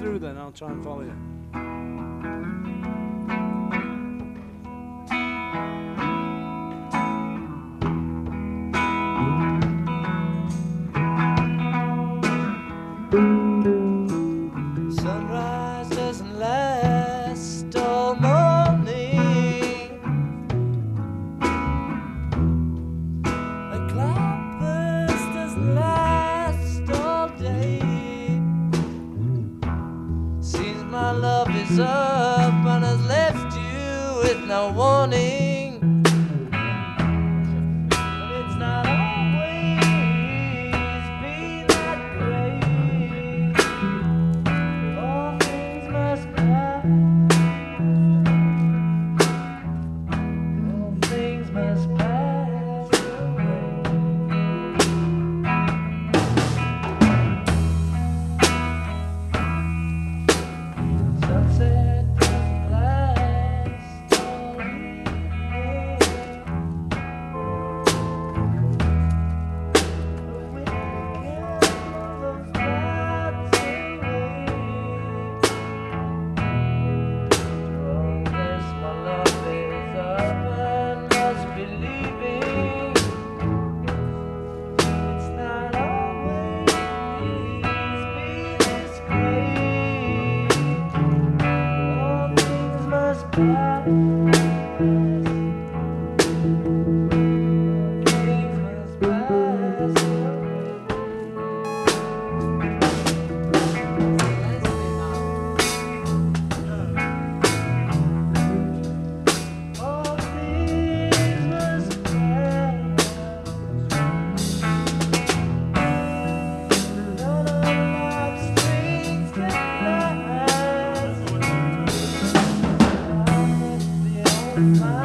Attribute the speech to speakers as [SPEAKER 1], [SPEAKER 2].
[SPEAKER 1] through then. I'll try and follow you.
[SPEAKER 2] Sunrise my love is up and has left you with no warning. Thank you. Hum.